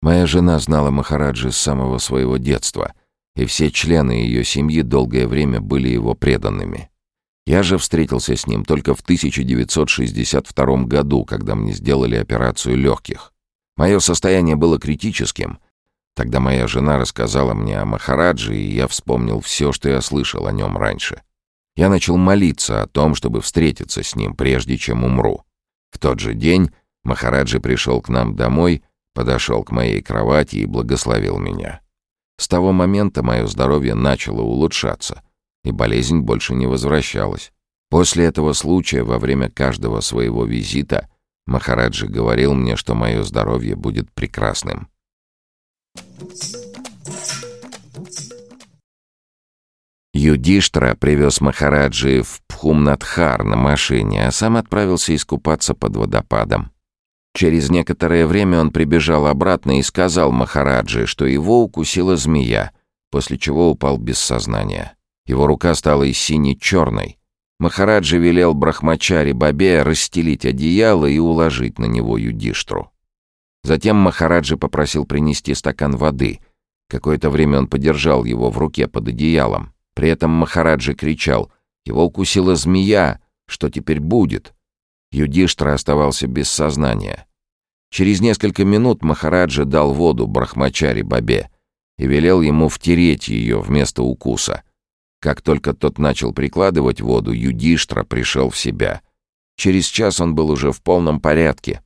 Моя жена знала Махараджи с самого своего детства, и все члены ее семьи долгое время были его преданными. Я же встретился с ним только в 1962 году, когда мне сделали операцию легких. Мое состояние было критическим. Тогда моя жена рассказала мне о Махараджи, и я вспомнил все, что я слышал о нем раньше. Я начал молиться о том, чтобы встретиться с ним, прежде чем умру. В тот же день Махараджи пришел к нам домой подошел к моей кровати и благословил меня. С того момента мое здоровье начало улучшаться, и болезнь больше не возвращалась. После этого случая во время каждого своего визита Махараджи говорил мне, что мое здоровье будет прекрасным. Юдиштра привез Махараджи в Пхумнатхар на машине, а сам отправился искупаться под водопадом. Через некоторое время он прибежал обратно и сказал Махараджи, что его укусила змея, после чего упал без сознания. Его рука стала и сине-черной. Махараджи велел Брахмачари Бабе расстелить одеяло и уложить на него Юдиштру. Затем Махараджи попросил принести стакан воды. Какое-то время он подержал его в руке под одеялом. При этом Махараджи кричал «Его укусила змея! Что теперь будет?» Юдиштра оставался без сознания. Через несколько минут Махараджа дал воду Брахмачари Бабе и велел ему втереть ее вместо укуса. Как только тот начал прикладывать воду, Юдиштра пришел в себя. Через час он был уже в полном порядке.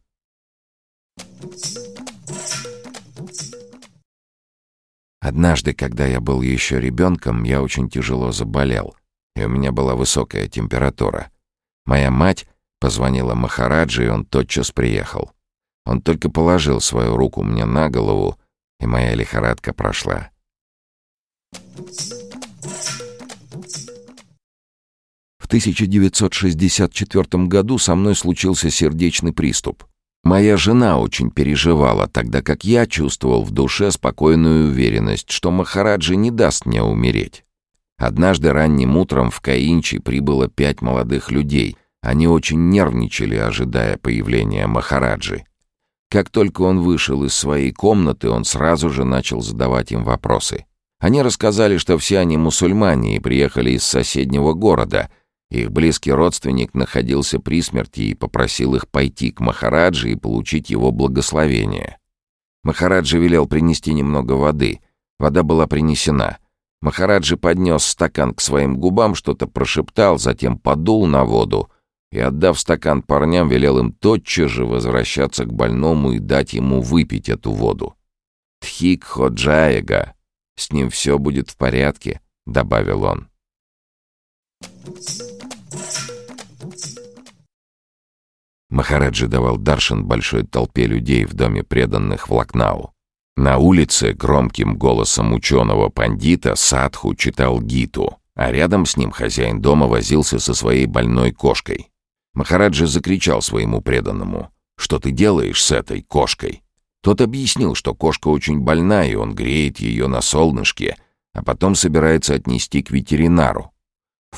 Однажды, когда я был еще ребенком, я очень тяжело заболел, и у меня была высокая температура. Моя мать позвонила Махараджи, и он тотчас приехал. Он только положил свою руку мне на голову, и моя лихорадка прошла. В 1964 году со мной случился сердечный приступ. Моя жена очень переживала, тогда как я чувствовал в душе спокойную уверенность, что Махараджи не даст мне умереть. Однажды ранним утром в Каинчи прибыло пять молодых людей. Они очень нервничали, ожидая появления Махараджи. Как только он вышел из своей комнаты, он сразу же начал задавать им вопросы. Они рассказали, что все они мусульмане и приехали из соседнего города. Их близкий родственник находился при смерти и попросил их пойти к Махараджи и получить его благословение. Махараджи велел принести немного воды. Вода была принесена. Махараджи поднес стакан к своим губам, что-то прошептал, затем подул на воду — и, отдав стакан парням, велел им тотчас же возвращаться к больному и дать ему выпить эту воду. «Тхик Ходжаега, с ним все будет в порядке», — добавил он. Махараджи давал даршан большой толпе людей в доме преданных в Лакнау. На улице громким голосом ученого-пандита Садху читал Гиту, а рядом с ним хозяин дома возился со своей больной кошкой. Махараджа закричал своему преданному. «Что ты делаешь с этой кошкой?» Тот объяснил, что кошка очень больна, и он греет ее на солнышке, а потом собирается отнести к ветеринару.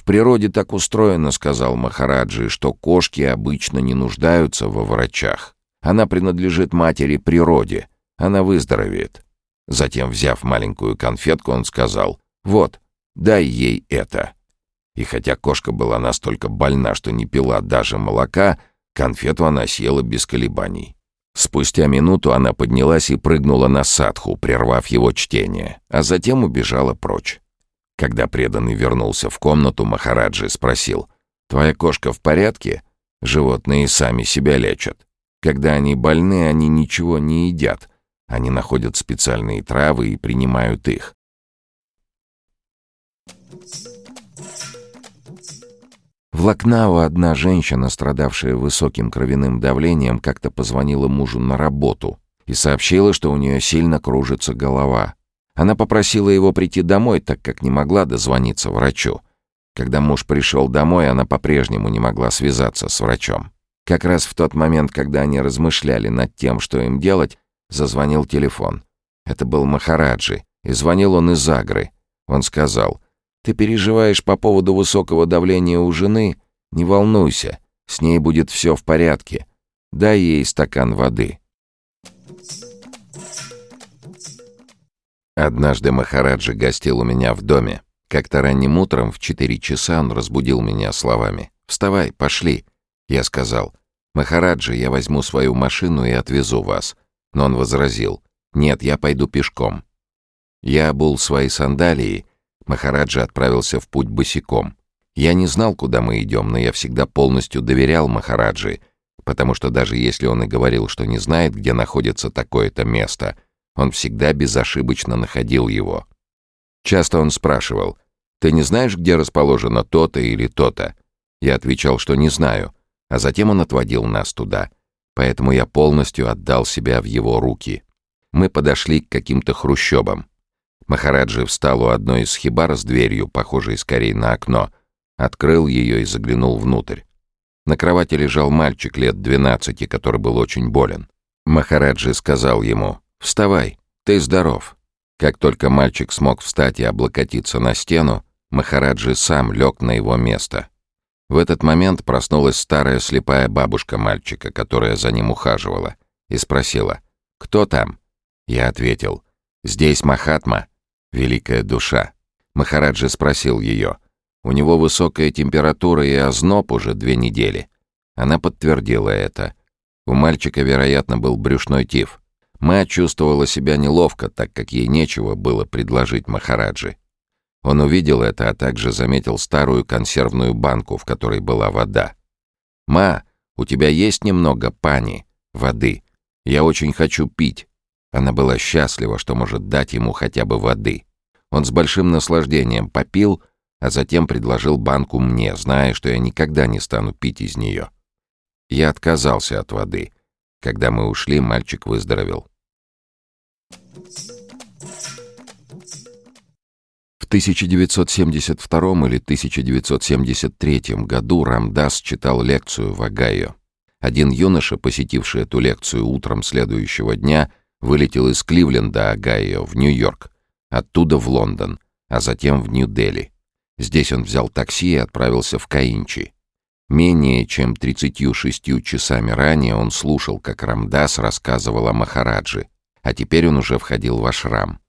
«В природе так устроено», — сказал Махараджи, «что кошки обычно не нуждаются во врачах. Она принадлежит матери природе, она выздоровеет». Затем, взяв маленькую конфетку, он сказал, «Вот, дай ей это». И хотя кошка была настолько больна, что не пила даже молока, конфету она съела без колебаний. Спустя минуту она поднялась и прыгнула на садху, прервав его чтение, а затем убежала прочь. Когда преданный вернулся в комнату, Махараджи спросил, «Твоя кошка в порядке? Животные сами себя лечат. Когда они больны, они ничего не едят. Они находят специальные травы и принимают их. В Лакнау одна женщина, страдавшая высоким кровяным давлением, как-то позвонила мужу на работу и сообщила, что у нее сильно кружится голова. Она попросила его прийти домой, так как не могла дозвониться врачу. Когда муж пришел домой, она по-прежнему не могла связаться с врачом. Как раз в тот момент, когда они размышляли над тем, что им делать, зазвонил телефон. Это был Махараджи, и звонил он из Агры. Он сказал, ты переживаешь по поводу высокого давления у жены? Не волнуйся. С ней будет все в порядке. Дай ей стакан воды». Однажды Махараджи гостил у меня в доме. Как-то ранним утром в четыре часа он разбудил меня словами. «Вставай, пошли». Я сказал, «Махараджи, я возьму свою машину и отвезу вас». Но он возразил, «Нет, я пойду пешком». Я обул свои сандалии, Махараджи отправился в путь босиком. Я не знал, куда мы идем, но я всегда полностью доверял Махараджи, потому что даже если он и говорил, что не знает, где находится такое-то место, он всегда безошибочно находил его. Часто он спрашивал, «Ты не знаешь, где расположено то-то или то-то?» Я отвечал, что не знаю, а затем он отводил нас туда, поэтому я полностью отдал себя в его руки. Мы подошли к каким-то хрущобам. Махараджи встал у одной из хибар с дверью, похожей скорее на окно, открыл ее и заглянул внутрь. На кровати лежал мальчик лет двенадцати, который был очень болен. Махараджи сказал ему, «Вставай, ты здоров». Как только мальчик смог встать и облокотиться на стену, Махараджи сам лег на его место. В этот момент проснулась старая слепая бабушка мальчика, которая за ним ухаживала, и спросила, «Кто там?» Я ответил, «Здесь Махатма, великая душа». Махараджи спросил ее, «У него высокая температура и озноб уже две недели». Она подтвердила это. У мальчика, вероятно, был брюшной тиф. Мать чувствовала себя неловко, так как ей нечего было предложить Махараджи. Он увидел это, а также заметил старую консервную банку, в которой была вода. «Ма, у тебя есть немного пани, воды? Я очень хочу пить». Она была счастлива, что может дать ему хотя бы воды. Он с большим наслаждением попил, а затем предложил банку мне, зная, что я никогда не стану пить из нее. Я отказался от воды. Когда мы ушли, мальчик выздоровел. В 1972 или 1973 году Рамдас читал лекцию в Огайо. Один юноша, посетивший эту лекцию утром следующего дня, вылетел из Кливленда, Огайо, в Нью-Йорк, оттуда в Лондон, а затем в Нью-Дели. Здесь он взял такси и отправился в Каинчи. Менее чем 36 часами ранее он слушал, как Рамдас рассказывал о Махараджи, а теперь он уже входил в ашрам.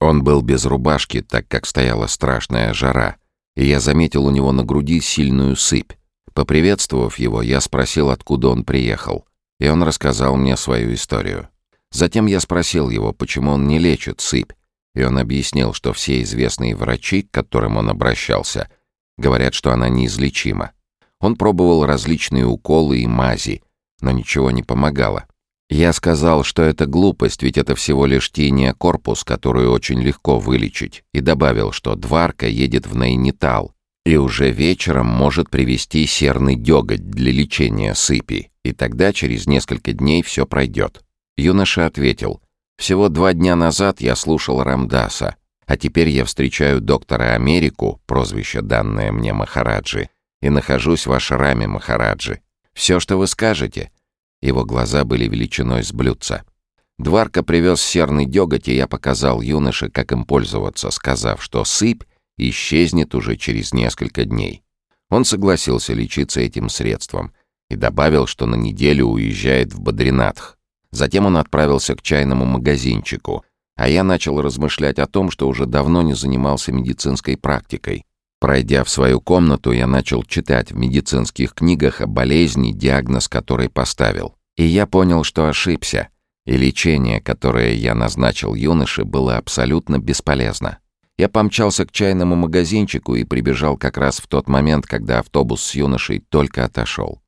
Он был без рубашки, так как стояла страшная жара, и я заметил у него на груди сильную сыпь. Поприветствовав его, я спросил, откуда он приехал, и он рассказал мне свою историю. Затем я спросил его, почему он не лечит сыпь, и он объяснил, что все известные врачи, к которым он обращался, говорят, что она неизлечима. Он пробовал различные уколы и мази, но ничего не помогало. Я сказал, что это глупость, ведь это всего лишь тиния корпус, которую очень легко вылечить, и добавил, что Дварка едет в Найнитал и уже вечером может привезти серный деготь для лечения сыпи, и тогда через несколько дней все пройдет. Юноша ответил, «Всего два дня назад я слушал Рамдаса, а теперь я встречаю доктора Америку, прозвище данное мне Махараджи, и нахожусь в ашраме Махараджи. Все, что вы скажете, его глаза были величиной с блюдца. Дварка привез серный деготь, и я показал юноше, как им пользоваться, сказав, что сыпь исчезнет уже через несколько дней. Он согласился лечиться этим средством и добавил, что на неделю уезжает в Бадринатх. Затем он отправился к чайному магазинчику, а я начал размышлять о том, что уже давно не занимался медицинской практикой. Пройдя в свою комнату, я начал читать в медицинских книгах о болезни, диагноз которой поставил. И я понял, что ошибся, и лечение, которое я назначил юноше, было абсолютно бесполезно. Я помчался к чайному магазинчику и прибежал как раз в тот момент, когда автобус с юношей только отошел.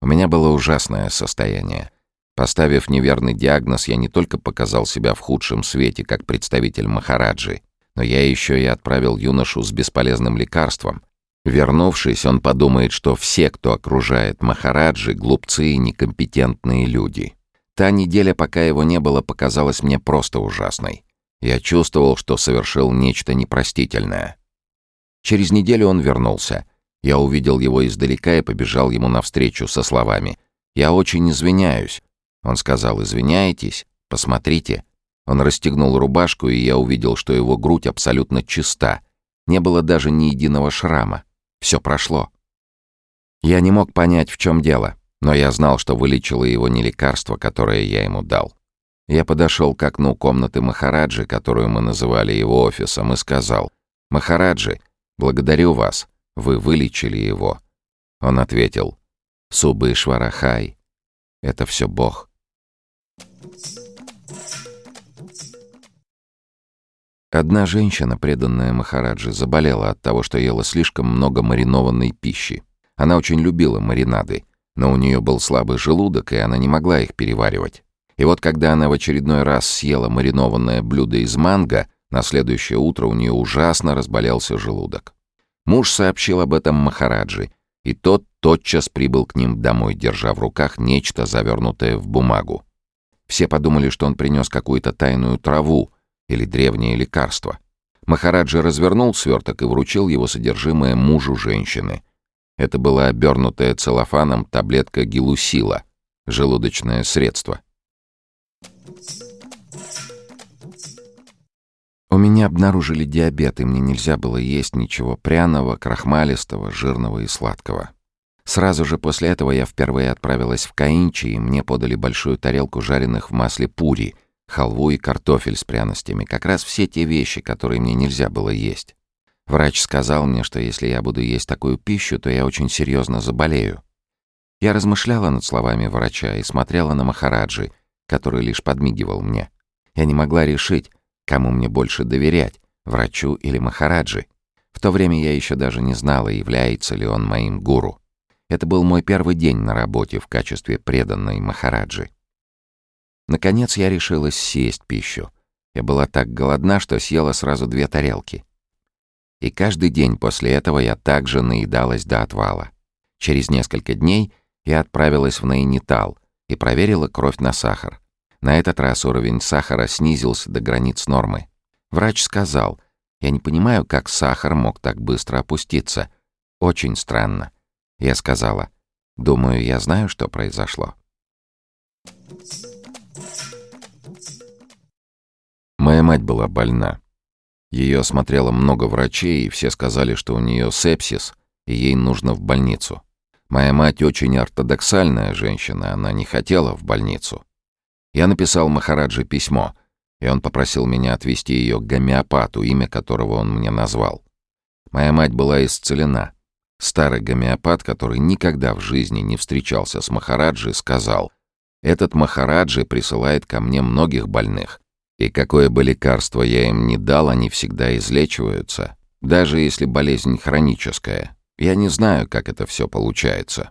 У меня было ужасное состояние. Поставив неверный диагноз, я не только показал себя в худшем свете, как представитель Махараджи, но я еще и отправил юношу с бесполезным лекарством. Вернувшись, он подумает, что все, кто окружает Махараджи, глупцы и некомпетентные люди. Та неделя, пока его не было, показалась мне просто ужасной. Я чувствовал, что совершил нечто непростительное. Через неделю он вернулся. Я увидел его издалека и побежал ему навстречу со словами «Я очень извиняюсь». Он сказал «Извиняетесь? Посмотрите». Он расстегнул рубашку, и я увидел, что его грудь абсолютно чиста. Не было даже ни единого шрама. Все прошло. Я не мог понять, в чем дело, но я знал, что вылечило его не лекарство, которое я ему дал. Я подошел к окну комнаты Махараджи, которую мы называли его офисом, и сказал, «Махараджи, благодарю вас, вы вылечили его». Он ответил, «Субы Шварахай, это все Бог». Одна женщина, преданная Махараджи, заболела от того, что ела слишком много маринованной пищи. Она очень любила маринады, но у нее был слабый желудок, и она не могла их переваривать. И вот когда она в очередной раз съела маринованное блюдо из манго, на следующее утро у нее ужасно разболелся желудок. Муж сообщил об этом Махараджи, и тот тотчас прибыл к ним домой, держа в руках нечто, завернутое в бумагу. Все подумали, что он принес какую-то тайную траву, или древнее лекарство. Махараджи развернул сверток и вручил его содержимое мужу женщины. Это была обернутая целлофаном таблетка гилусила, желудочное средство. У меня обнаружили диабет, и мне нельзя было есть ничего пряного, крахмалистого, жирного и сладкого. Сразу же после этого я впервые отправилась в Каинчи, и мне подали большую тарелку жареных в масле пури — халву и картофель с пряностями, как раз все те вещи, которые мне нельзя было есть. Врач сказал мне, что если я буду есть такую пищу, то я очень серьезно заболею. Я размышляла над словами врача и смотрела на Махараджи, который лишь подмигивал мне. Я не могла решить, кому мне больше доверять, врачу или Махараджи. В то время я еще даже не знала, является ли он моим гуру. Это был мой первый день на работе в качестве преданной Махараджи. Наконец я решилась съесть пищу. Я была так голодна, что съела сразу две тарелки. И каждый день после этого я также наедалась до отвала. Через несколько дней я отправилась в Найнитал и проверила кровь на сахар. На этот раз уровень сахара снизился до границ нормы. Врач сказал, я не понимаю, как сахар мог так быстро опуститься. Очень странно. Я сказала, думаю, я знаю, что произошло. Моя мать была больна. Ее осмотрело много врачей, и все сказали, что у нее сепсис, и ей нужно в больницу. Моя мать очень ортодоксальная женщина, она не хотела в больницу. Я написал Махараджи письмо, и он попросил меня отвезти ее к гомеопату, имя которого он мне назвал. Моя мать была исцелена. Старый гомеопат, который никогда в жизни не встречался с Махараджи, сказал, «Этот Махараджи присылает ко мне многих больных, и какое бы лекарство я им ни дал, они всегда излечиваются, даже если болезнь хроническая. Я не знаю, как это все получается.